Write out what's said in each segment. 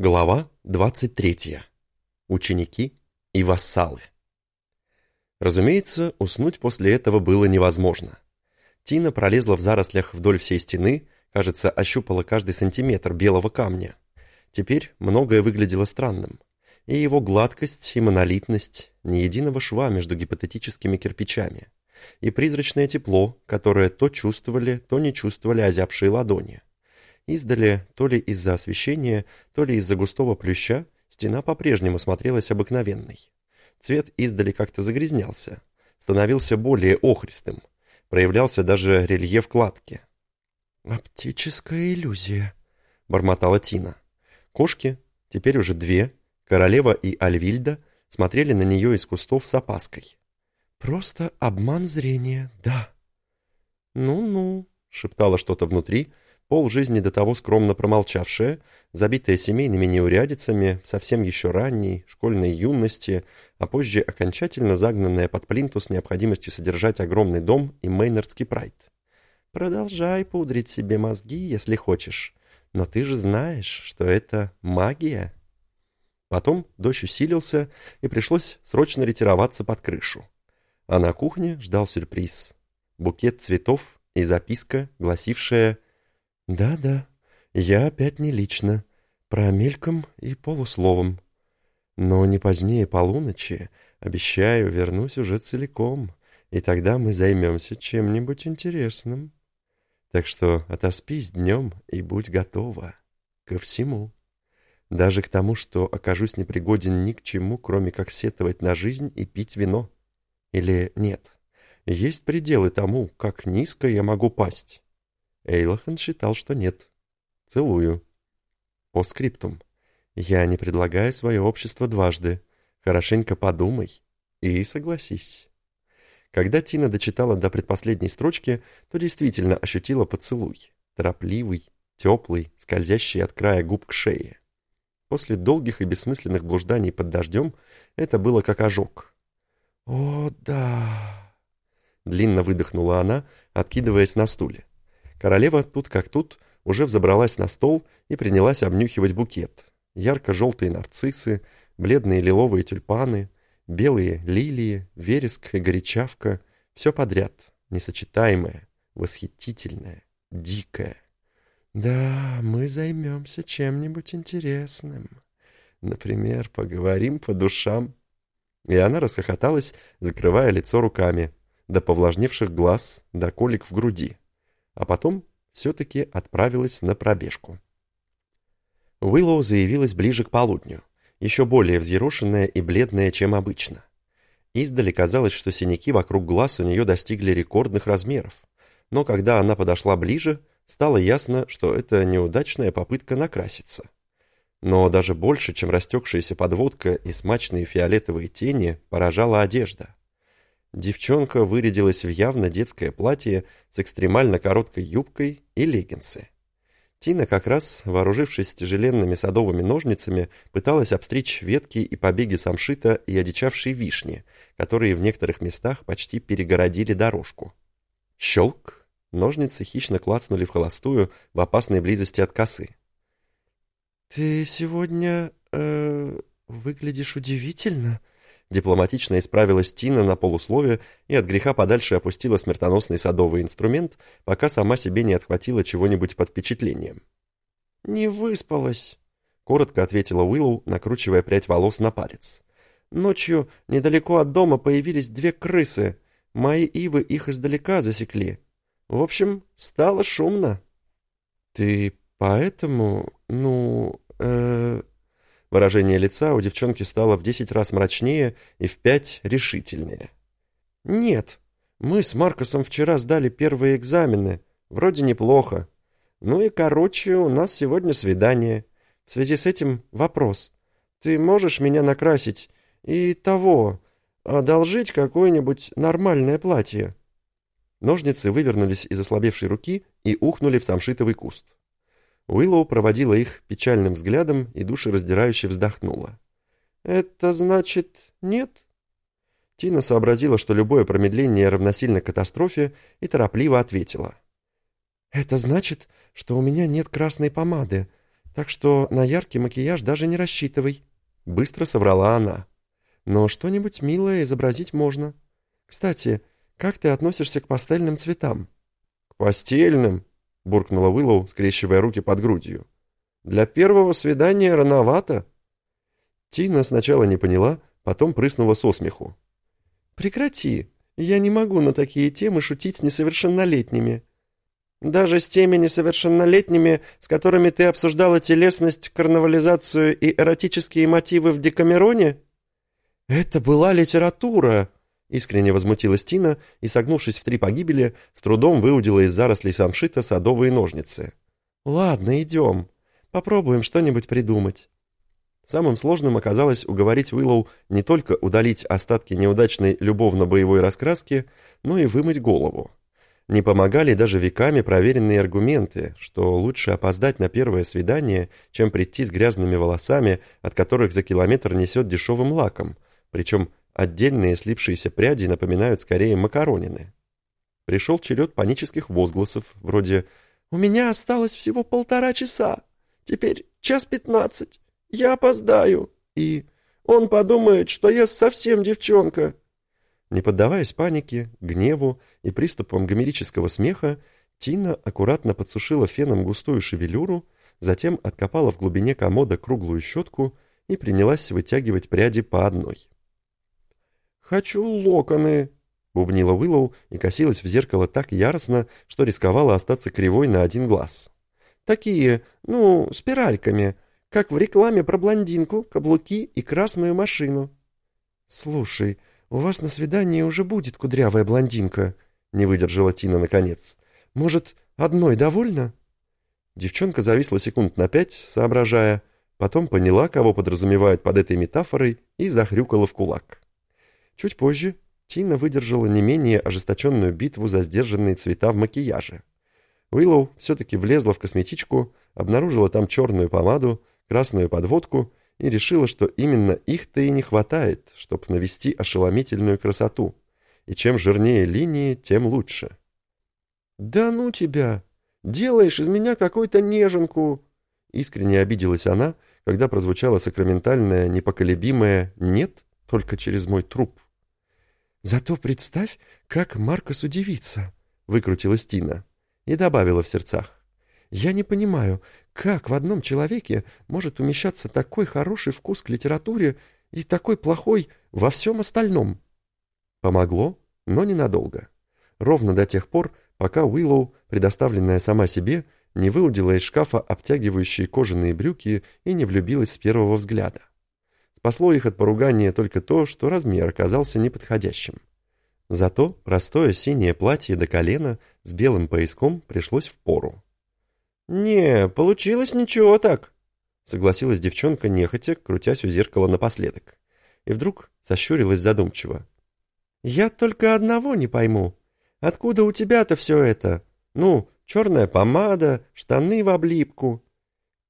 Глава 23. Ученики и вассалы. Разумеется, уснуть после этого было невозможно. Тина пролезла в зарослях вдоль всей стены, кажется, ощупала каждый сантиметр белого камня. Теперь многое выглядело странным. И его гладкость, и монолитность, ни единого шва между гипотетическими кирпичами. И призрачное тепло, которое то чувствовали, то не чувствовали озябшие ладони. Издали, то ли из-за освещения, то ли из-за густого плюща, стена по-прежнему смотрелась обыкновенной. Цвет издали как-то загрязнялся, становился более охристым, проявлялся даже рельеф кладки. «Оптическая иллюзия», — бормотала Тина. Кошки, теперь уже две, королева и Альвильда, смотрели на нее из кустов с опаской. «Просто обман зрения, да». «Ну-ну», — шептала что-то внутри, — Пол жизни до того скромно промолчавшая, забитая семейными неурядицами совсем еще ранней, школьной юности, а позже окончательно загнанная под плинтус необходимостью содержать огромный дом и Мейнардский прайд. Продолжай пудрить себе мозги, если хочешь, но ты же знаешь, что это магия. Потом дождь усилился, и пришлось срочно ретироваться под крышу. А на кухне ждал сюрприз. Букет цветов и записка, гласившая «Да-да, я опять не лично, про мельком и полусловом. Но не позднее полуночи, обещаю, вернусь уже целиком, и тогда мы займемся чем-нибудь интересным. Так что отоспись днем и будь готова ко всему. Даже к тому, что окажусь непригоден ни к чему, кроме как сетовать на жизнь и пить вино. Или нет, есть пределы тому, как низко я могу пасть». Эйлахан считал, что нет. Целую. По скриптум. Я не предлагаю свое общество дважды. Хорошенько подумай и согласись. Когда Тина дочитала до предпоследней строчки, то действительно ощутила поцелуй. Торопливый, теплый, скользящий от края губ к шее. После долгих и бессмысленных блужданий под дождем это было как ожог. «О, да!» Длинно выдохнула она, откидываясь на стуле. Королева тут как тут уже взобралась на стол и принялась обнюхивать букет. Ярко-желтые нарциссы, бледные лиловые тюльпаны, белые лилии, вереск и горячавка — все подряд, несочетаемое, восхитительное, дикое. «Да, мы займемся чем-нибудь интересным. Например, поговорим по душам». И она расхохоталась, закрывая лицо руками, до повлажневших глаз, до колик в груди а потом все-таки отправилась на пробежку. Уиллоу заявилась ближе к полудню, еще более взъерошенная и бледная, чем обычно. Издали казалось, что синяки вокруг глаз у нее достигли рекордных размеров, но когда она подошла ближе, стало ясно, что это неудачная попытка накраситься. Но даже больше, чем растекшаяся подводка и смачные фиолетовые тени, поражала одежда. Девчонка вырядилась в явно детское платье с экстремально короткой юбкой и леггинсы. Тина как раз, вооружившись тяжеленными садовыми ножницами, пыталась обстричь ветки и побеги самшита и одичавшей вишни, которые в некоторых местах почти перегородили дорожку. Щелк! Ножницы хищно клацнули в холостую в опасной близости от косы. «Ты сегодня... Э, выглядишь удивительно», Дипломатично исправилась Тина на полусловие и от греха подальше опустила смертоносный садовый инструмент, пока сама себе не отхватила чего-нибудь под впечатлением. «Не выспалась», — коротко ответила Уиллоу, накручивая прядь волос на палец. «Ночью недалеко от дома появились две крысы. Мои ивы их издалека засекли. В общем, стало шумно». «Ты поэтому, ну, э, Выражение лица у девчонки стало в десять раз мрачнее и в пять решительнее. «Нет, мы с Маркосом вчера сдали первые экзамены. Вроде неплохо. Ну и, короче, у нас сегодня свидание. В связи с этим вопрос. Ты можешь меня накрасить и того, одолжить какое-нибудь нормальное платье?» Ножницы вывернулись из ослабевшей руки и ухнули в самшитовый куст. Уиллоу проводила их печальным взглядом и душераздирающе вздохнула. «Это значит нет?» Тина сообразила, что любое промедление равносильно катастрофе, и торопливо ответила. «Это значит, что у меня нет красной помады, Так что на яркий макияж даже не рассчитывай», — быстро соврала она. «Но что-нибудь милое изобразить можно. Кстати, как ты относишься к пастельным цветам?» «К постельным?» — буркнула Уиллоу, скрещивая руки под грудью. «Для первого свидания рановато». Тина сначала не поняла, потом прыснула со смеху. «Прекрати, я не могу на такие темы шутить с несовершеннолетними». «Даже с теми несовершеннолетними, с которыми ты обсуждала телесность, карнавализацию и эротические мотивы в Декамероне?» «Это была литература!» Искренне возмутилась Тина и, согнувшись в три погибели, с трудом выудила из зарослей самшита садовые ножницы. «Ладно, идем. Попробуем что-нибудь придумать». Самым сложным оказалось уговорить Уиллоу не только удалить остатки неудачной любовно-боевой раскраски, но и вымыть голову. Не помогали даже веками проверенные аргументы, что лучше опоздать на первое свидание, чем прийти с грязными волосами, от которых за километр несет дешевым лаком, причем отдельные слипшиеся пряди напоминают скорее макаронины. Пришел черед панических возгласов, вроде «У меня осталось всего полтора часа, теперь час пятнадцать». «Я опоздаю!» и «Он подумает, что я совсем девчонка!» Не поддаваясь панике, гневу и приступам гомерического смеха, Тина аккуратно подсушила феном густую шевелюру, затем откопала в глубине комода круглую щетку и принялась вытягивать пряди по одной. «Хочу локоны!» — бубнила Уиллоу и косилась в зеркало так яростно, что рисковала остаться кривой на один глаз. «Такие, ну, спиральками, как в рекламе про блондинку, каблуки и красную машину. «Слушай, у вас на свидании уже будет кудрявая блондинка», — не выдержала Тина наконец. «Может, одной довольно?» Девчонка зависла секунд на пять, соображая, потом поняла, кого подразумевают под этой метафорой, и захрюкала в кулак. Чуть позже Тина выдержала не менее ожесточенную битву за сдержанные цвета в макияже. Уиллоу все-таки влезла в косметичку, обнаружила там черную помаду, красную подводку и решила, что именно их-то и не хватает, чтобы навести ошеломительную красоту. И чем жирнее линии, тем лучше. «Да ну тебя! Делаешь из меня какую-то неженку!» Искренне обиделась она, когда прозвучало сакраментальное, непоколебимое «нет» только через мой труп. «Зато представь, как Маркос удивится!» — выкрутилась Тина и добавила в сердцах. Я не понимаю, как в одном человеке может умещаться такой хороший вкус к литературе и такой плохой во всем остальном? Помогло, но ненадолго. Ровно до тех пор, пока Уиллоу, предоставленная сама себе, не выудила из шкафа обтягивающие кожаные брюки и не влюбилась с первого взгляда. Спасло их от поругания только то, что размер оказался неподходящим. Зато простое синее платье до колена с белым пояском пришлось в пору. «Не, получилось ничего так», — согласилась девчонка нехотя, крутясь у зеркала напоследок. И вдруг сощурилась задумчиво. «Я только одного не пойму. Откуда у тебя-то все это? Ну, черная помада, штаны в облипку».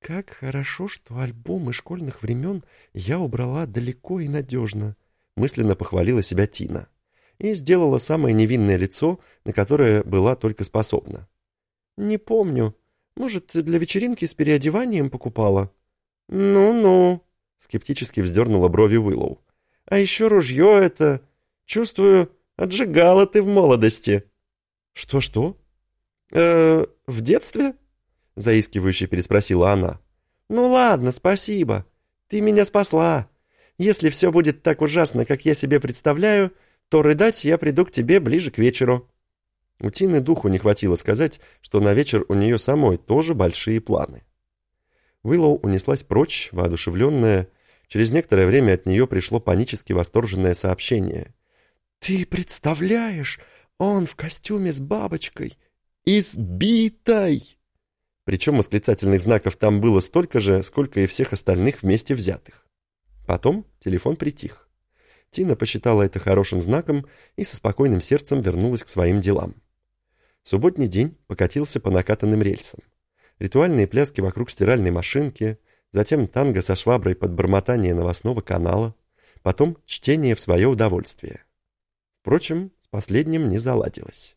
«Как хорошо, что альбомы школьных времен я убрала далеко и надежно», — мысленно похвалила себя Тина. И сделала самое невинное лицо, на которое была только способна. «Не помню», может, для вечеринки с переодеванием покупала?» «Ну-ну», — скептически вздернула брови Уиллоу. «А еще ружье это... Чувствую, отжигала ты в молодости». «Что-что?» «Э, в детстве?» — заискивающе переспросила она. «Ну ладно, спасибо. Ты меня спасла. Если все будет так ужасно, как я себе представляю, то рыдать я приду к тебе ближе к вечеру». У Тины духу не хватило сказать, что на вечер у нее самой тоже большие планы. Уиллоу унеслась прочь, воодушевленная. Через некоторое время от нее пришло панически восторженное сообщение. «Ты представляешь, он в костюме с бабочкой, избитой!» Причем восклицательных знаков там было столько же, сколько и всех остальных вместе взятых. Потом телефон притих. Тина посчитала это хорошим знаком и со спокойным сердцем вернулась к своим делам. Субботний день покатился по накатанным рельсам. Ритуальные пляски вокруг стиральной машинки, затем танго со шваброй под бормотание новостного канала, потом чтение в свое удовольствие. Впрочем, с последним не заладилось.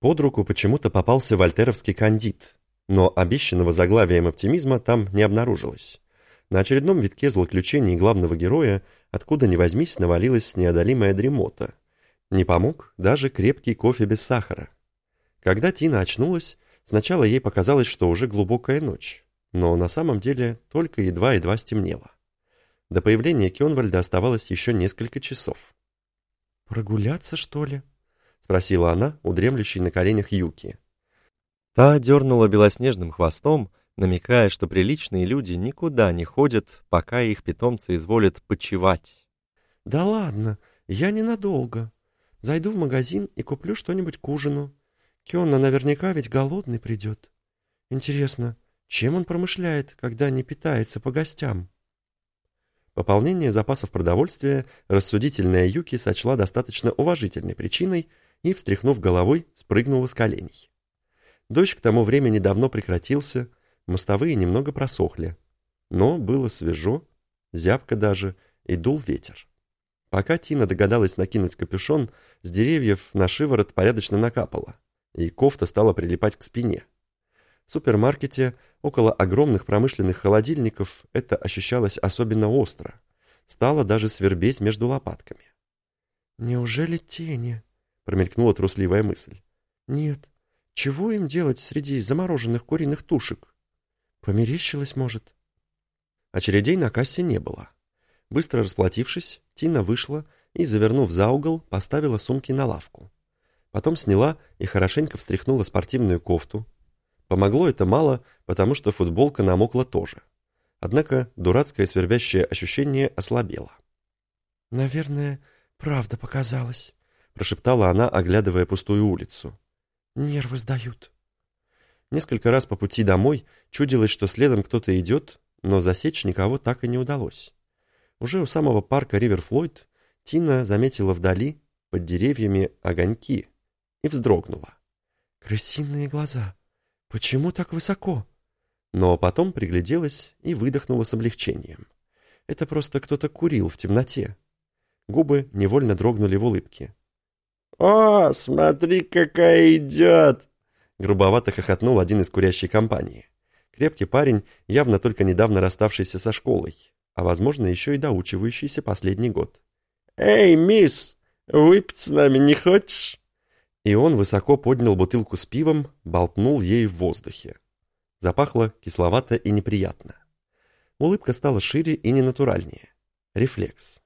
Под руку почему-то попался вольтеровский кандид. Но обещанного заглавием оптимизма там не обнаружилось. На очередном витке злоключений главного героя откуда ни возьмись навалилась неодолимая дремота. Не помог даже крепкий кофе без сахара. Когда Тина очнулась, сначала ей показалось, что уже глубокая ночь, но на самом деле только едва-едва стемнело. До появления Кёнвальда оставалось еще несколько часов. «Прогуляться, что ли?» — спросила она, удремлющей на коленях Юки. Та дернула белоснежным хвостом, намекая, что приличные люди никуда не ходят, пока их питомцы изволят почевать. «Да ладно, я ненадолго. Зайду в магазин и куплю что-нибудь к ужину. Кённа наверняка ведь голодный придет. Интересно, чем он промышляет, когда не питается по гостям?» Пополнение запасов продовольствия рассудительная Юки сочла достаточно уважительной причиной и, встряхнув головой, спрыгнула с коленей. Дождь к тому времени давно прекратился, мостовые немного просохли. Но было свежо, зябко даже, и дул ветер. Пока Тина догадалась накинуть капюшон, с деревьев на шиворот порядочно накапало, и кофта стала прилипать к спине. В супермаркете около огромных промышленных холодильников это ощущалось особенно остро. Стало даже свербеть между лопатками. «Неужели тени?» — промелькнула трусливая мысль. «Нет. Чего им делать среди замороженных куриных тушек? Померещилось, может?» Очередей на кассе не было. Быстро расплатившись, Тина вышла и, завернув за угол, поставила сумки на лавку. Потом сняла и хорошенько встряхнула спортивную кофту, Помогло это мало, потому что футболка намокла тоже. Однако дурацкое свербящее ощущение ослабело. «Наверное, правда показалось», — прошептала она, оглядывая пустую улицу. «Нервы сдают». Несколько раз по пути домой чудилось, что следом кто-то идет, но засечь никого так и не удалось. Уже у самого парка Риверфлойд Тина заметила вдали, под деревьями, огоньки и вздрогнула. «Крысиные глаза», «Почему так высоко?» Но потом пригляделась и выдохнула с облегчением. Это просто кто-то курил в темноте. Губы невольно дрогнули в улыбке. «О, смотри, какая идет!» Грубовато хохотнул один из курящей компании. Крепкий парень, явно только недавно расставшийся со школой, а, возможно, еще и доучивающийся последний год. «Эй, мисс, выпить с нами не хочешь?» И он высоко поднял бутылку с пивом, болтнул ей в воздухе. Запахло кисловато и неприятно. Улыбка стала шире и ненатуральнее. Рефлекс.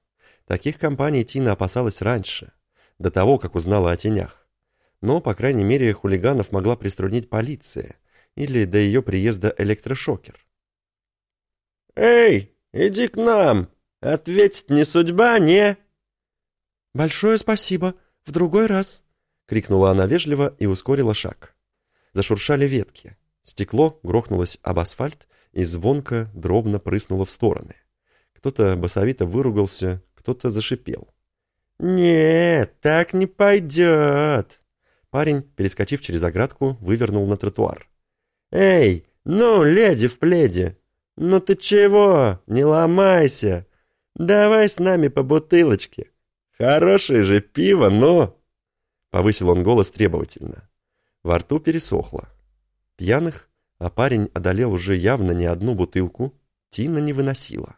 Таких компаний Тина опасалась раньше, до того, как узнала о тенях. Но, по крайней мере, хулиганов могла приструнить полиция или до ее приезда электрошокер. «Эй, иди к нам! Ответить не судьба, не?» «Большое спасибо. В другой раз», крикнула она вежливо и ускорила шаг. Зашуршали ветки. Стекло грохнулось об асфальт и звонко, дробно прыснуло в стороны. Кто-то басовито выругался, кто-то зашипел. «Нет, так не пойдет!» Парень, перескочив через оградку, вывернул на тротуар. «Эй, ну, леди в пледе! Ну ты чего? Не ломайся! Давай с нами по бутылочке! Хорошее же пиво, но...» Повысил он голос требовательно. Во рту пересохло. Пьяных, а парень одолел уже явно не одну бутылку, Тина не выносила.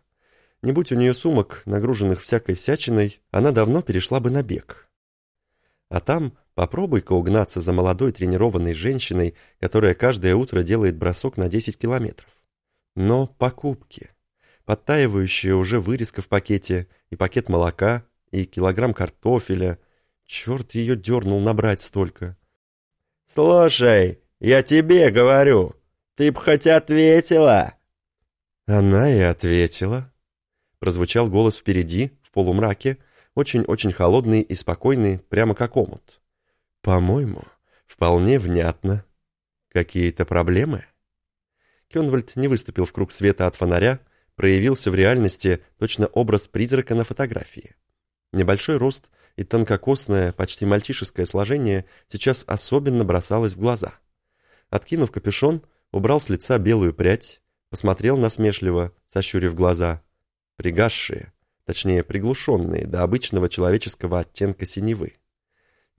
Не будь у нее сумок, нагруженных всякой всячиной, она давно перешла бы на бег. А там попробуй-ка угнаться за молодой тренированной женщиной, которая каждое утро делает бросок на 10 километров. Но покупки. Подтаивающая уже вырезка в пакете, и пакет молока, и килограмм картофеля — Черт ее дернул набрать столько. «Слушай, я тебе говорю, ты б хоть ответила!» Она и ответила. Прозвучал голос впереди, в полумраке, очень-очень холодный и спокойный, прямо как омут. «По-моему, вполне внятно. Какие-то проблемы?» Кенвальд не выступил в круг света от фонаря, проявился в реальности точно образ призрака на фотографии. Небольшой рост и тонкокосное, почти мальчишеское сложение сейчас особенно бросалось в глаза. Откинув капюшон, убрал с лица белую прядь, посмотрел насмешливо, сощурив глаза. Пригасшие, точнее приглушенные до обычного человеческого оттенка синевы.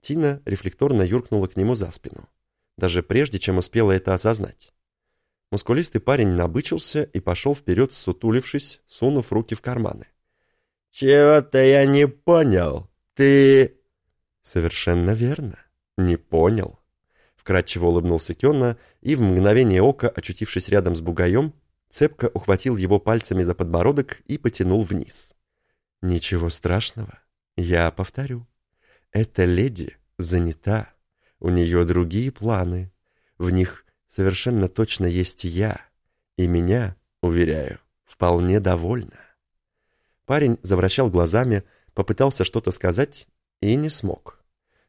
Тина рефлекторно юркнула к нему за спину, даже прежде, чем успела это осознать. Мускулистый парень набычился и пошел вперед, сутулившись, сунув руки в карманы. «Чего-то я не понял. Ты...» «Совершенно верно. Не понял». Вкратчиво улыбнулся Кенна и, в мгновение ока, очутившись рядом с бугаем, цепко ухватил его пальцами за подбородок и потянул вниз. «Ничего страшного. Я повторю. Эта леди занята. У нее другие планы. В них совершенно точно есть я. И меня, уверяю, вполне довольна». Парень завращал глазами, попытался что-то сказать и не смог.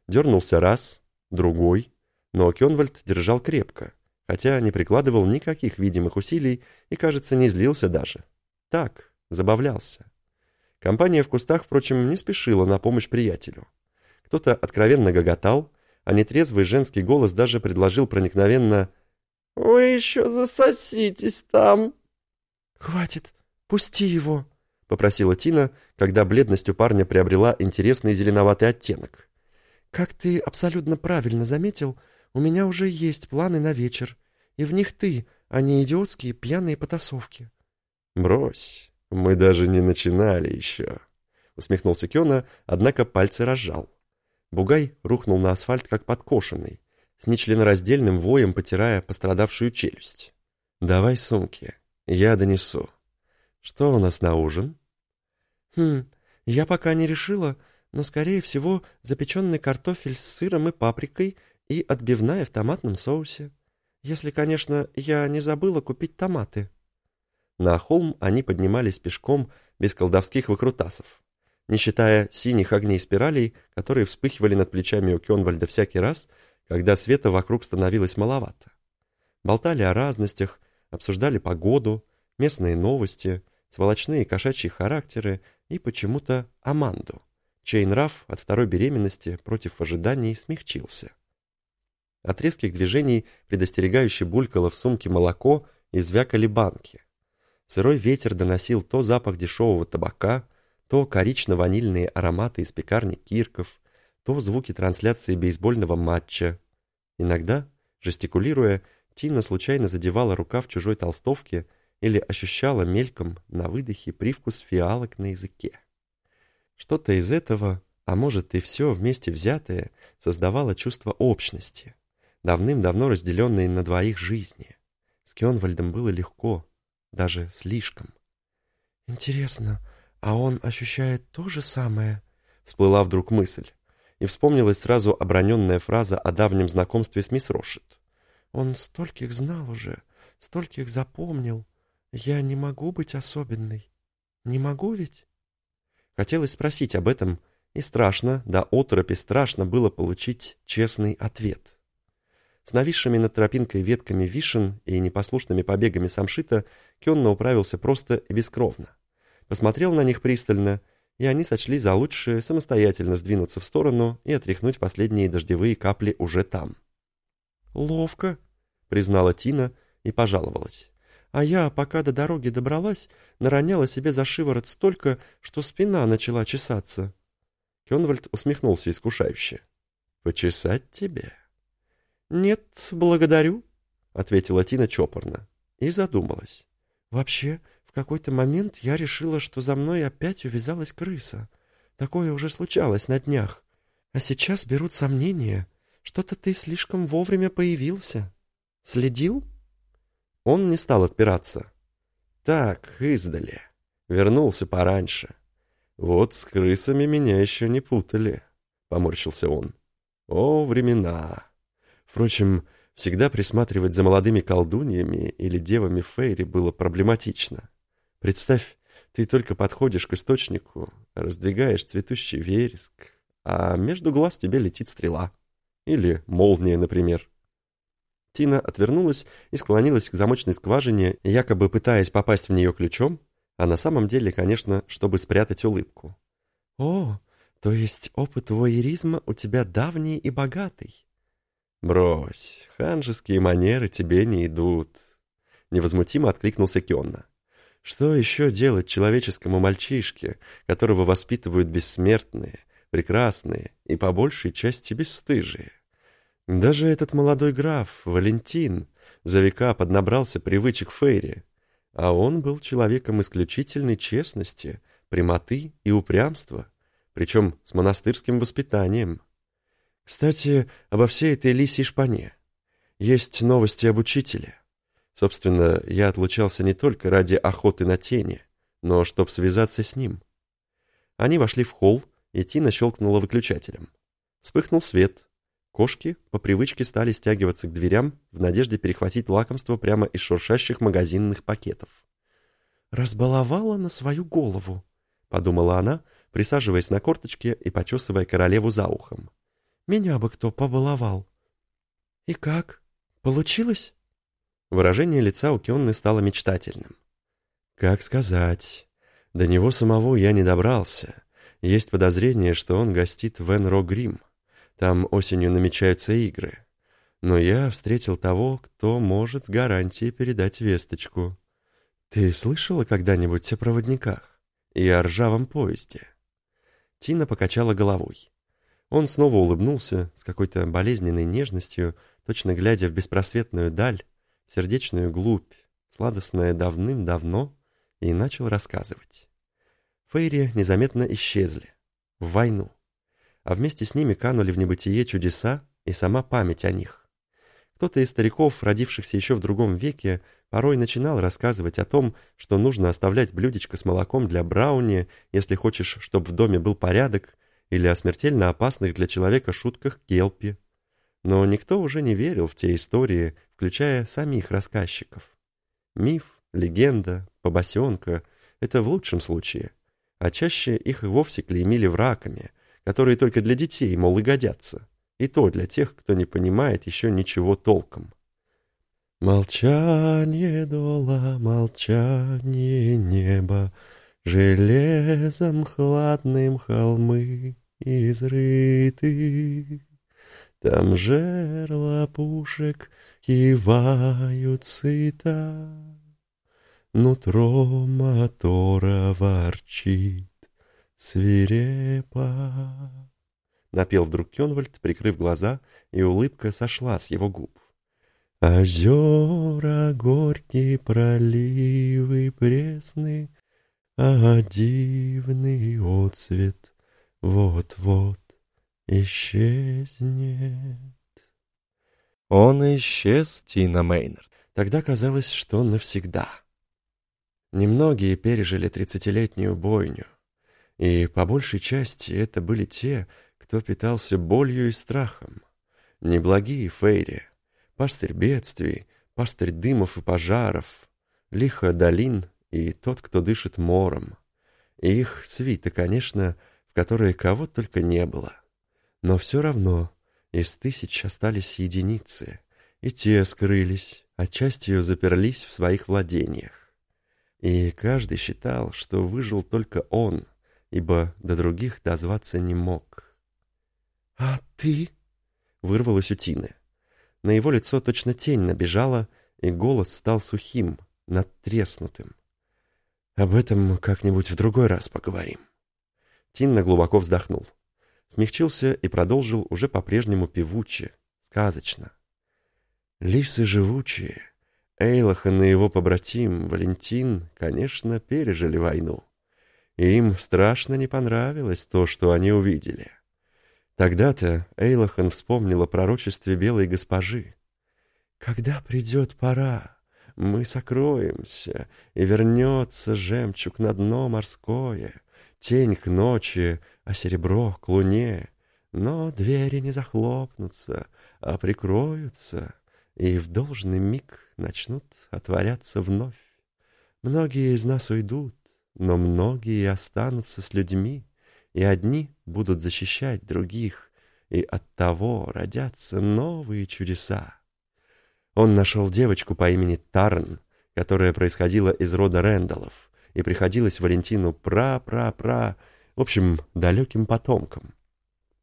Дернулся раз, другой, но Кенвальд держал крепко, хотя не прикладывал никаких видимых усилий и, кажется, не злился даже. Так, забавлялся. Компания в кустах, впрочем, не спешила на помощь приятелю. Кто-то откровенно гоготал, а нетрезвый женский голос даже предложил проникновенно «Вы еще засоситесь там!» «Хватит, пусти его!» — попросила Тина, когда бледность у парня приобрела интересный зеленоватый оттенок. «Как ты абсолютно правильно заметил, у меня уже есть планы на вечер, и в них ты, а не идиотские пьяные потасовки». «Брось, мы даже не начинали еще», — усмехнулся Кёна, однако пальцы разжал. Бугай рухнул на асфальт, как подкошенный, с нечленораздельным воем потирая пострадавшую челюсть. «Давай сумки, я донесу». «Что у нас на ужин?» «Хм, я пока не решила, но, скорее всего, запеченный картофель с сыром и паприкой и отбивная в томатном соусе. Если, конечно, я не забыла купить томаты». На холм они поднимались пешком без колдовских выкрутасов, не считая синих огней спиралей, которые вспыхивали над плечами у Кёнвальда всякий раз, когда света вокруг становилось маловато. Болтали о разностях, обсуждали погоду, местные новости — сволочные кошачьи характеры и почему-то Аманду, чей нрав от второй беременности против ожиданий смягчился. От резких движений предостерегающе булькало в сумке молоко и звякали банки. Сырой ветер доносил то запах дешевого табака, то корично-ванильные ароматы из пекарни Кирков, то звуки трансляции бейсбольного матча. Иногда, жестикулируя, Тина случайно задевала рукав чужой толстовки или ощущала мельком на выдохе привкус фиалок на языке. Что-то из этого, а может и все вместе взятое, создавало чувство общности, давным-давно разделенной на двоих жизни. С Кёнвальдом было легко, даже слишком. «Интересно, а он ощущает то же самое?» Всплыла вдруг мысль, и вспомнилась сразу оброненная фраза о давнем знакомстве с мисс Рошет. «Он стольких знал уже, стольких запомнил, «Я не могу быть особенной. Не могу ведь?» Хотелось спросить об этом, и страшно, да оторопи страшно было получить честный ответ. С нависшими над тропинкой ветками вишен и непослушными побегами самшита Кенна управился просто и бескровно. Посмотрел на них пристально, и они сочли за лучшее самостоятельно сдвинуться в сторону и отряхнуть последние дождевые капли уже там. «Ловко», — признала Тина и пожаловалась. А я, пока до дороги добралась, нароняла себе за шиворот столько, что спина начала чесаться. Кенвальд усмехнулся искушающе. «Почесать тебе?» «Нет, благодарю», — ответила Тина чопорно и задумалась. «Вообще, в какой-то момент я решила, что за мной опять увязалась крыса. Такое уже случалось на днях. А сейчас берут сомнения. Что-то ты слишком вовремя появился. Следил?» Он не стал отпираться. Так, издали. Вернулся пораньше. Вот с крысами меня еще не путали, поморщился он. О, времена. Впрочем, всегда присматривать за молодыми колдуньями или девами Фейри было проблематично. Представь, ты только подходишь к источнику, раздвигаешь цветущий вереск, а между глаз тебе летит стрела. Или молния, например. Тина отвернулась и склонилась к замочной скважине, якобы пытаясь попасть в нее ключом, а на самом деле, конечно, чтобы спрятать улыбку. «О, то есть опыт воеризма у тебя давний и богатый?» «Брось, ханжеские манеры тебе не идут», — невозмутимо откликнулся Кионна. «Что еще делать человеческому мальчишке, которого воспитывают бессмертные, прекрасные и по большей части бесстыжие?» Даже этот молодой граф, Валентин, за века поднабрался привычек Фейри, а он был человеком исключительной честности, прямоты и упрямства, причем с монастырским воспитанием. Кстати, обо всей этой лисьей шпане. Есть новости об учителе. Собственно, я отлучался не только ради охоты на тени, но чтоб связаться с ним. Они вошли в холл, и Тина щелкнула выключателем. Вспыхнул свет. Кошки по привычке стали стягиваться к дверям в надежде перехватить лакомство прямо из шуршащих магазинных пакетов. «Разбаловала на свою голову», — подумала она, присаживаясь на корточке и почесывая королеву за ухом. «Меня бы кто побаловал». «И как? Получилось?» Выражение лица у Кенны стало мечтательным. «Как сказать? До него самого я не добрался. Есть подозрение, что он гостит в Энро Грим. Там осенью намечаются игры. Но я встретил того, кто может с гарантией передать весточку. Ты слышала когда-нибудь о проводниках и о ржавом поезде?» Тина покачала головой. Он снова улыбнулся с какой-то болезненной нежностью, точно глядя в беспросветную даль, сердечную глубь, сладостное давным-давно, и начал рассказывать. Фейри незаметно исчезли. В войну. А вместе с ними канули в небытие чудеса и сама память о них. Кто-то из стариков, родившихся еще в другом веке, порой начинал рассказывать о том, что нужно оставлять блюдечко с молоком для брауни, если хочешь, чтобы в доме был порядок, или о смертельно опасных для человека шутках Келпи. Но никто уже не верил в те истории, включая самих рассказчиков. Миф, легенда, побосенка — это в лучшем случае, а чаще их и вовсе клеймили врагами, которые только для детей, мол, и годятся, и то для тех, кто не понимает еще ничего толком. Молчание дола, молчание неба, Железом хладным холмы изрыты. Там жерла пушек кивают сыто, Нутро мотора ворчит свирепо. Напел вдруг Кенвальд, прикрыв глаза, и улыбка сошла с его губ. Озера, горькие проливы пресны, А дивный отцвет вот-вот исчезнет. Он исчез, Тина Мейнард. Тогда казалось, что навсегда. Немногие пережили тридцатилетнюю бойню, и по большей части это были те, кто питался болью и страхом. Неблагие фейри, пастырь бедствий, пастырь дымов и пожаров, лихо долин и тот, кто дышит мором. И их свита, конечно, в которой кого только не было. Но все равно из тысяч остались единицы, и те скрылись, а частью заперлись в своих владениях. И каждый считал, что выжил только он, ибо до других дозваться не мог. «А ты?» — вырвалось у Тины. На его лицо точно тень набежала, и голос стал сухим, надтреснутым. «Об этом как-нибудь в другой раз поговорим». Тинна глубоко вздохнул смягчился и продолжил уже по-прежнему певуче, сказочно. Лисы живучие, Эйлахан и его побратим Валентин, конечно, пережили войну. И им страшно не понравилось то, что они увидели. Тогда-то Эйлахан вспомнил о пророчестве белой госпожи. «Когда придет пора, мы сокроемся, и вернется жемчуг на дно морское, тень к ночи, а серебро к луне. Но двери не захлопнутся, а прикроются, и в должный миг начнут отворяться вновь. Многие из нас уйдут, но многие останутся с людьми, и одни будут защищать других, и от того родятся новые чудеса. Он нашел девочку по имени Тарн, которая происходила из рода Рэндаллов, и приходилась Валентину пра-пра-пра, в общем, далеким потомкам.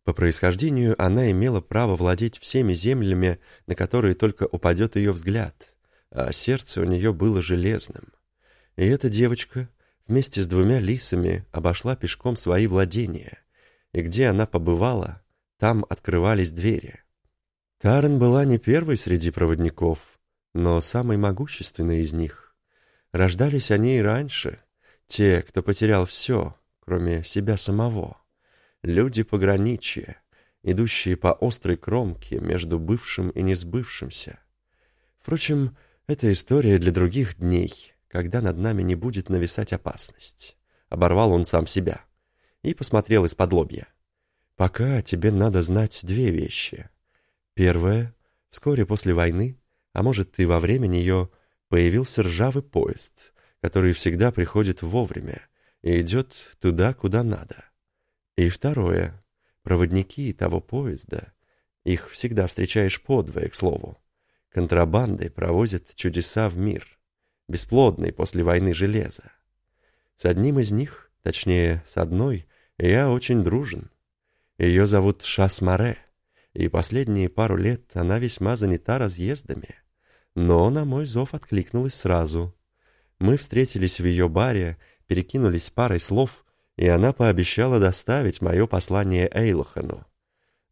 По происхождению она имела право владеть всеми землями, на которые только упадет ее взгляд, а сердце у нее было железным. И эта девочка вместе с двумя лисами обошла пешком свои владения, и где она побывала, там открывались двери. Тарен была не первой среди проводников, но самый могущественный из них. Рождались они и раньше, те, кто потерял все, кроме себя самого. Люди пограничья, идущие по острой кромке между бывшим и несбывшимся. Впрочем, это история для других дней, когда над нами не будет нависать опасность. Оборвал он сам себя и посмотрел из-под лобья. Пока тебе надо знать две вещи. Первое. Вскоре после войны, а может и во время нее, появился ржавый поезд, который всегда приходит вовремя и идет туда, куда надо. И второе. Проводники того поезда, их всегда встречаешь подвое, к слову, контрабандой провозят чудеса в мир, бесплодный после войны железа. С одним из них, точнее, с одной, я очень дружен. Ее зовут Шасмаре, и последние пару лет она весьма занята разъездами. Но на мой зов откликнулась сразу. Мы встретились в ее баре, перекинулись парой слов, и она пообещала доставить мое послание Эйлохану.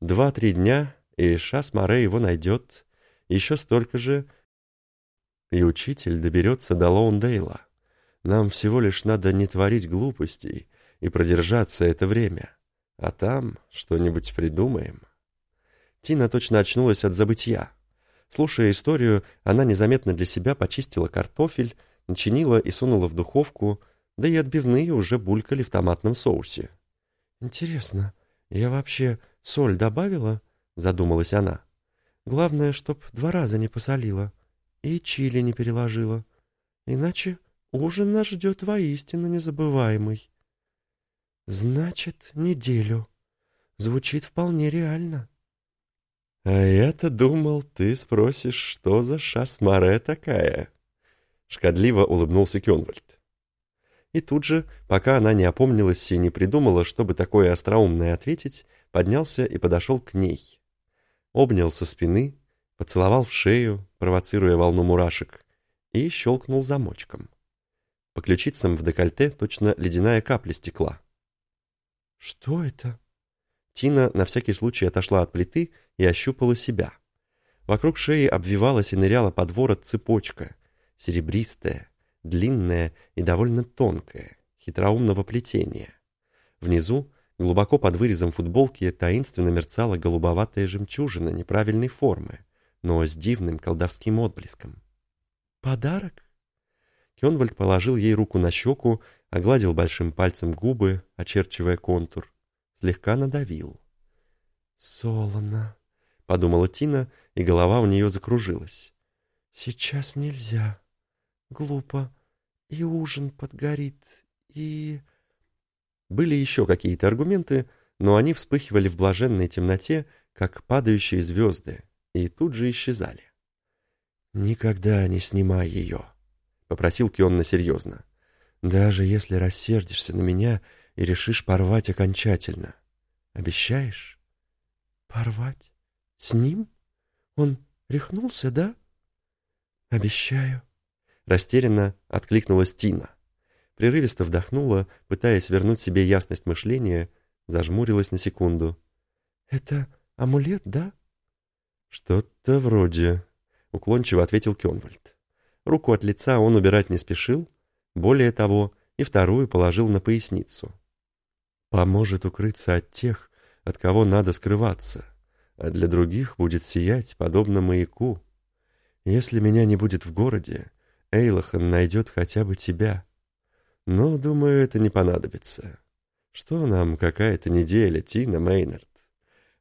Два-три дня, и Шасмаре его найдет, еще столько же, и учитель доберется до Лоундейла. Нам всего лишь надо не творить глупостей и продержаться это время. А там что-нибудь придумаем. Тина точно очнулась от забытья. Слушая историю, она незаметно для себя почистила картофель, начинила и сунула в духовку, да и отбивные уже булькали в томатном соусе. «Интересно, я вообще соль добавила?» — задумалась она. «Главное, чтоб два раза не посолила и чили не переложила. Иначе ужин нас ждет воистину незабываемый». «Значит, неделю. Звучит вполне реально». «А я-то думал, ты спросишь, что за шасмаре такая?» Шкодливо улыбнулся Кёнвальд. И тут же, пока она не опомнилась и не придумала, чтобы такое остроумное ответить, поднялся и подошел к ней. Обнял со спины, поцеловал в шею, провоцируя волну мурашек, и щелкнул замочком. По ключицам в декольте точно ледяная капля стекла. «Что это?» Тина на всякий случай отошла от плиты и ощупала себя. Вокруг шеи обвивалась и ныряла под ворот цепочка, серебристая, длинная и довольно тонкая, хитроумного плетения. Внизу, глубоко под вырезом футболки, таинственно мерцала голубоватая жемчужина неправильной формы, но с дивным колдовским отблеском. «Подарок?» Кенвальд положил ей руку на щеку, огладил большим пальцем губы, очерчивая контур слегка надавил. «Солоно», — подумала Тина, и голова у нее закружилась. «Сейчас нельзя. Глупо. И ужин подгорит, и...» Были еще какие-то аргументы, но они вспыхивали в блаженной темноте, как падающие звезды, и тут же исчезали. «Никогда не снимай ее», — попросил Кионна серьезно. «Даже если рассердишься на меня и решишь порвать окончательно. Обещаешь? Порвать? С ним? Он рехнулся, да? Обещаю. Растерянно откликнулась Тина. Прерывисто вдохнула, пытаясь вернуть себе ясность мышления, зажмурилась на секунду. «Это амулет, да?» «Что-то вроде», — уклончиво ответил Кенвальд. Руку от лица он убирать не спешил, более того, и вторую положил на поясницу поможет укрыться от тех, от кого надо скрываться, а для других будет сиять, подобно маяку. Если меня не будет в городе, Эйлахан найдет хотя бы тебя. Но, думаю, это не понадобится. Что нам какая-то неделя, Тина Мейнард?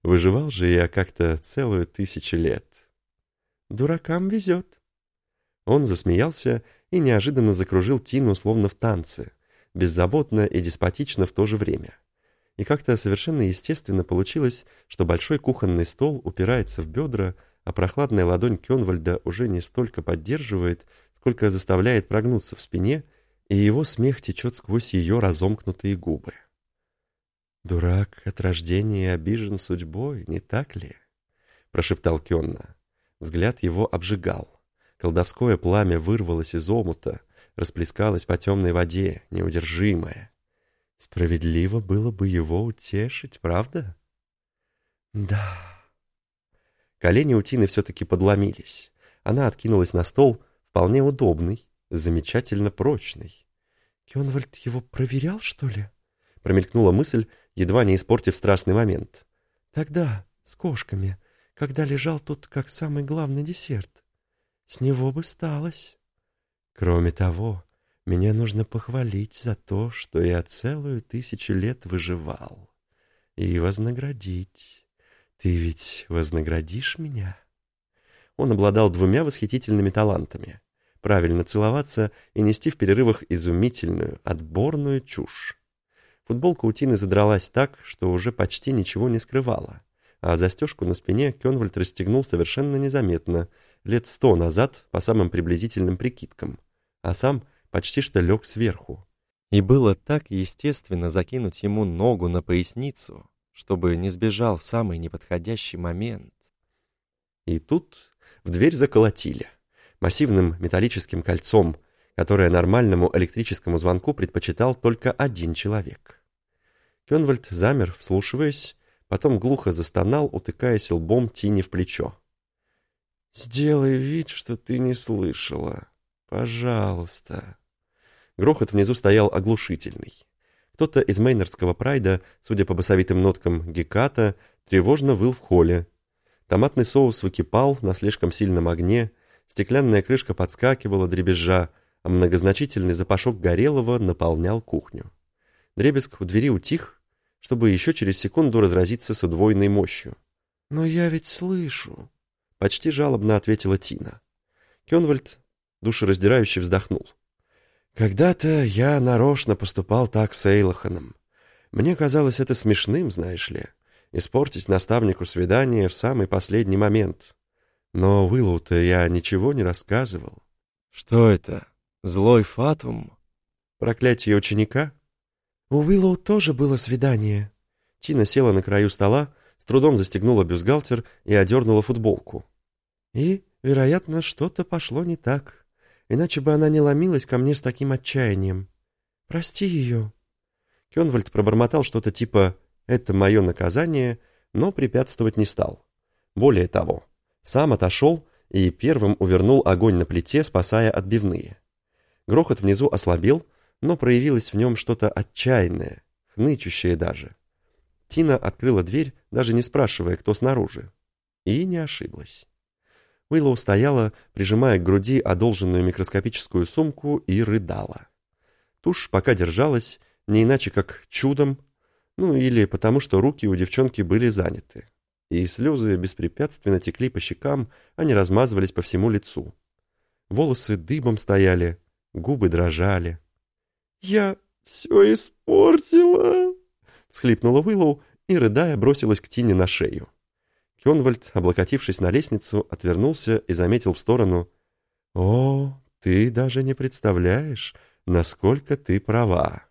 Выживал же я как-то целую тысячу лет. Дуракам везет. Он засмеялся и неожиданно закружил Тину, словно в танце беззаботно и деспотично в то же время. И как-то совершенно естественно получилось, что большой кухонный стол упирается в бедра, а прохладная ладонь Кёнвальда уже не столько поддерживает, сколько заставляет прогнуться в спине, и его смех течет сквозь ее разомкнутые губы. «Дурак от рождения обижен судьбой, не так ли?» — прошептал Кённа. Взгляд его обжигал. Колдовское пламя вырвалось из омута, расплескалась по темной воде, неудержимая. Справедливо было бы его утешить, правда? Да. Колени у Тины все-таки подломились. Она откинулась на стол, вполне удобный, замечательно прочный. «Кенвальд его проверял, что ли?» Промелькнула мысль, едва не испортив страстный момент. «Тогда, с кошками, когда лежал тут как самый главный десерт. С него бы сталось. Кроме того, меня нужно похвалить за то, что я целую тысячу лет выживал. И вознаградить. Ты ведь вознаградишь меня?» Он обладал двумя восхитительными талантами — правильно целоваться и нести в перерывах изумительную, отборную чушь. Футболка у Тины задралась так, что уже почти ничего не скрывала, а застежку на спине Кенвальд расстегнул совершенно незаметно, лет сто назад по самым приблизительным прикидкам, а сам почти что лег сверху. И было так естественно закинуть ему ногу на поясницу, чтобы не сбежал в самый неподходящий момент. И тут в дверь заколотили. Массивным металлическим кольцом, которое нормальному электрическому звонку предпочитал только один человек. Кенвальд замер, вслушиваясь, потом глухо застонал, утыкаясь лбом Тини в плечо. «Сделай вид, что ты не слышала. Пожалуйста». Грохот внизу стоял оглушительный. Кто-то из мейнардского прайда, судя по басовитым ноткам Геката, тревожно выл в холле, Томатный соус выкипал на слишком сильном огне, стеклянная крышка подскакивала, дребезжа, а многозначительный запашок горелого наполнял кухню. Дребезг у двери утих, чтобы еще через секунду разразиться с удвоенной мощью. «Но я ведь слышу», — почти жалобно ответила Тина. Кенвальд душераздирающе вздохнул. «Когда-то я нарочно поступал так с Эйлаханом. Мне казалось это смешным, знаешь ли испортить наставнику свидание в самый последний момент. Но Уиллоу-то я ничего не рассказывал. Что это? Злой фатум? Проклятие ученика? У Уиллоу тоже было свидание. Тина села на краю стола, с трудом застегнула бюстгальтер и одернула футболку. И, вероятно, что-то пошло не так. Иначе бы она не ломилась ко мне с таким отчаянием. Прости ее. Кенвальд пробормотал что-то типа это мое наказание, но препятствовать не стал. Более того, сам отошел и первым увернул огонь на плите, спасая отбивные. Грохот внизу ослабел, но проявилось в нем что-то отчаянное, хнычущее даже. Тина открыла дверь, даже не спрашивая, кто снаружи. И не ошиблась. Уиллоу стояла, прижимая к груди одолженную микроскопическую сумку и рыдала. Тушь пока держалась, не иначе как чудом, ну или потому, что руки у девчонки были заняты. И слезы беспрепятственно текли по щекам, не размазывались по всему лицу. Волосы дыбом стояли, губы дрожали. «Я все испортила!» — всхлипнула Уиллоу и, рыдая, бросилась к Тине на шею. Кенвальд, облокотившись на лестницу, отвернулся и заметил в сторону. «О, ты даже не представляешь, насколько ты права!»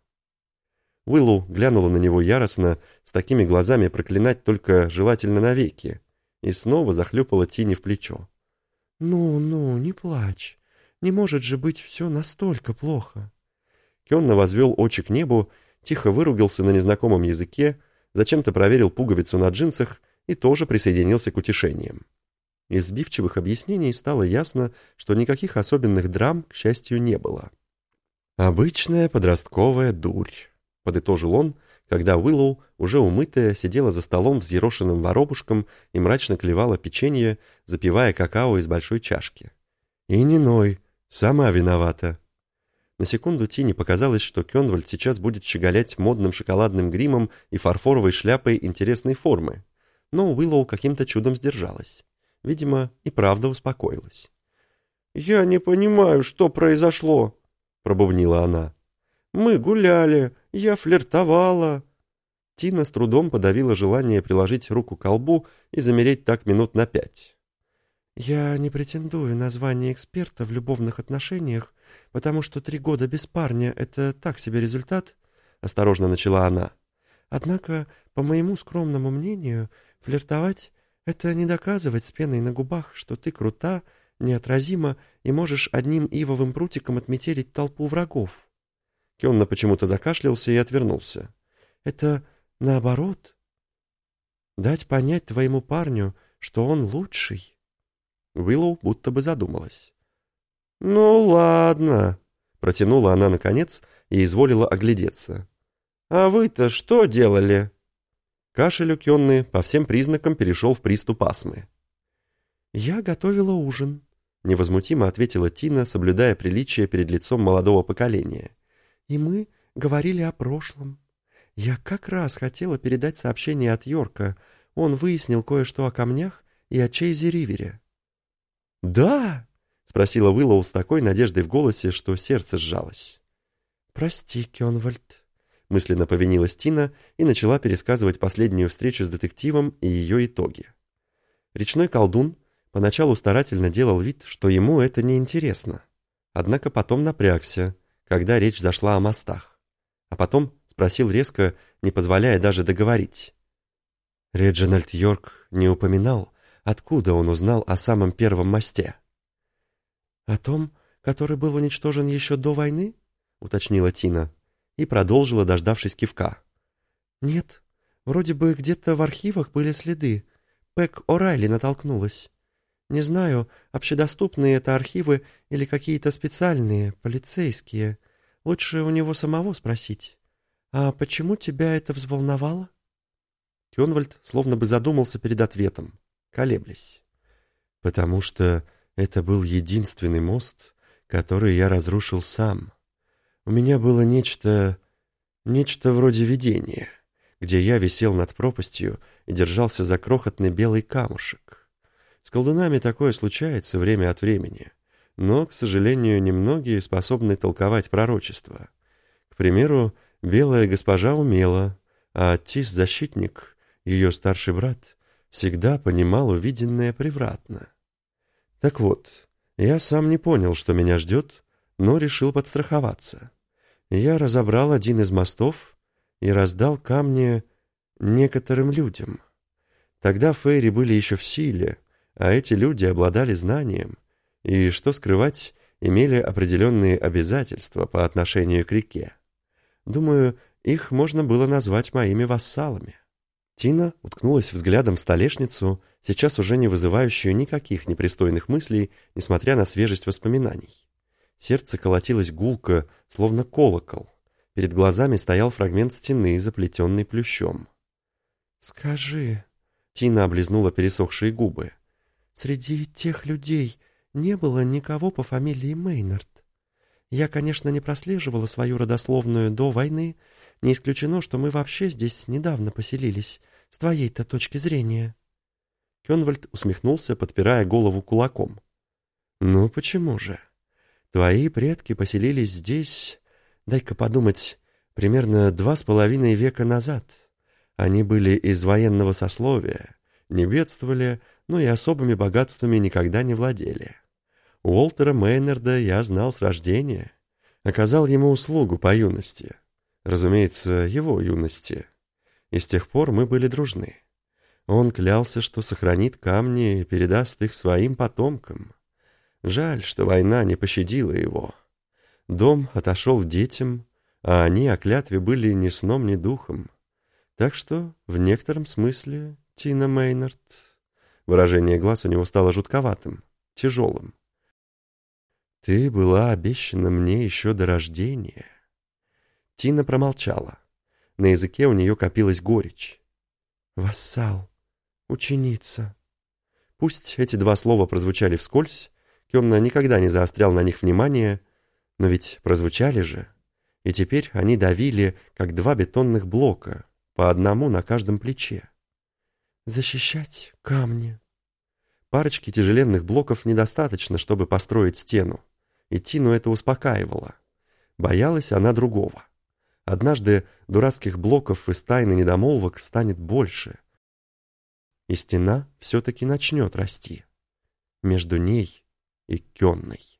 Уиллу глянула на него яростно, с такими глазами проклинать только желательно навеки, и снова захлюпала Тини в плечо. «Ну, ну, не плачь. Не может же быть все настолько плохо». Кенна возвел очи к небу, тихо выругался на незнакомом языке, зачем-то проверил пуговицу на джинсах и тоже присоединился к утешениям. Из сбивчивых объяснений стало ясно, что никаких особенных драм, к счастью, не было. Обычная подростковая дурь подытожил он, когда Уиллоу, уже умытая, сидела за столом взъерошенным воробушком и мрачно клевала печенье, запивая какао из большой чашки. «И не ной, сама виновата». На секунду Тине показалось, что Кенвальд сейчас будет щеголять модным шоколадным гримом и фарфоровой шляпой интересной формы, но Уиллоу каким-то чудом сдержалась. Видимо, и правда успокоилась. «Я не понимаю, что произошло», — пробубнила она. «Мы гуляли, я флиртовала». Тина с трудом подавила желание приложить руку к колбу и замереть так минут на пять. «Я не претендую на звание эксперта в любовных отношениях, потому что три года без парня — это так себе результат», — осторожно начала она. «Однако, по моему скромному мнению, флиртовать — это не доказывать с пеной на губах, что ты крута, неотразима и можешь одним ивовым прутиком отметелить толпу врагов. Кенна почему-то закашлялся и отвернулся. «Это наоборот. Дать понять твоему парню, что он лучший». Уиллоу будто бы задумалась. «Ну ладно», — протянула она наконец и изволила оглядеться. «А вы-то что делали?» Кашель у Кенны по всем признакам перешел в приступ астмы. «Я готовила ужин», — невозмутимо ответила Тина, соблюдая приличие перед лицом молодого поколения. «И мы говорили о прошлом. Я как раз хотела передать сообщение от Йорка. Он выяснил кое-что о камнях и о Чейзе Ривере». «Да!» — спросила Уиллоу с такой надеждой в голосе, что сердце сжалось. «Прости, Кенвальд», — мысленно повинилась Тина и начала пересказывать последнюю встречу с детективом и ее итоги. Речной колдун поначалу старательно делал вид, что ему это неинтересно. Однако потом напрягся, когда речь зашла о мостах. А потом спросил резко, не позволяя даже договорить. Реджинальд Йорк не упоминал, откуда он узнал о самом первом мосте. «О том, который был уничтожен еще до войны?» — уточнила Тина и продолжила, дождавшись кивка. «Нет, вроде бы где-то в архивах были следы. Пэк О'Райли натолкнулась. Не знаю, общедоступные это архивы или какие-то специальные, полицейские. Лучше у него самого спросить. А почему тебя это взволновало?» Кенвальд словно бы задумался перед ответом, колеблясь. «Потому что это был единственный мост, который я разрушил сам. У меня было нечто... нечто вроде видения, где я висел над пропастью и держался за крохотный белый камушек. С колдунами такое случается время от времени, но, к сожалению, немногие способны толковать пророчество. К примеру, белая госпожа умела, а Тис-защитник, ее старший брат, всегда понимал увиденное превратно. Так вот, я сам не понял, что меня ждет, но решил подстраховаться я разобрал один из мостов и раздал камни некоторым людям. Тогда фейри были еще в силе, а эти люди обладали знанием и, что скрывать, имели определенные обязательства по отношению к реке. Думаю, их можно было назвать моими вассалами. Тина уткнулась взглядом в столешницу, сейчас уже не вызывающую никаких непристойных мыслей, несмотря на свежесть воспоминаний. Сердце колотилось гулко, словно колокол. Перед глазами стоял фрагмент стены, заплетенный плющом. «Скажи...» — Тина облизнула пересохшие губы. «Среди тех людей не было никого по фамилии Мейнард. Я, конечно, не прослеживала свою родословную до войны. Не исключено, что мы вообще здесь недавно поселились, с твоей-то точки зрения». Кенвальд усмехнулся, подпирая голову кулаком. «Ну почему же?» Твои предки поселились здесь, дай-ка подумать, примерно два с половиной века назад. Они были из военного сословия, не бедствовали, но и особыми богатствами никогда не владели. Уолтера Мейнарда я знал с рождения. Оказал ему услугу по юности. Разумеется, его юности. И с тех пор мы были дружны. Он клялся, что сохранит камни и передаст их своим потомкам. Жаль, что война не пощадила его. Дом отошел детям, а они о клятве были ни сном, ни духом. Так что, в некотором смысле, Тина Мейнард... Выражение глаз у него стало жутковатым, тяжелым. «Ты была обещана мне еще до рождения». Тина промолчала. На языке у нее копилась горечь. «Вассал, ученица». Пусть эти два слова прозвучали вскользь, Кемна никогда не заострял на них внимание, но ведь прозвучали же. И теперь они давили, как два бетонных блока, по одному на каждом плече. «Защищать камни». Парочки тяжеленных блоков недостаточно, чтобы построить стену. И Тину это успокаивало. Боялась она другого. Однажды дурацких блоков из тайны недомолвок станет больше. И стена все-таки начнет расти. Между ней и Кенной.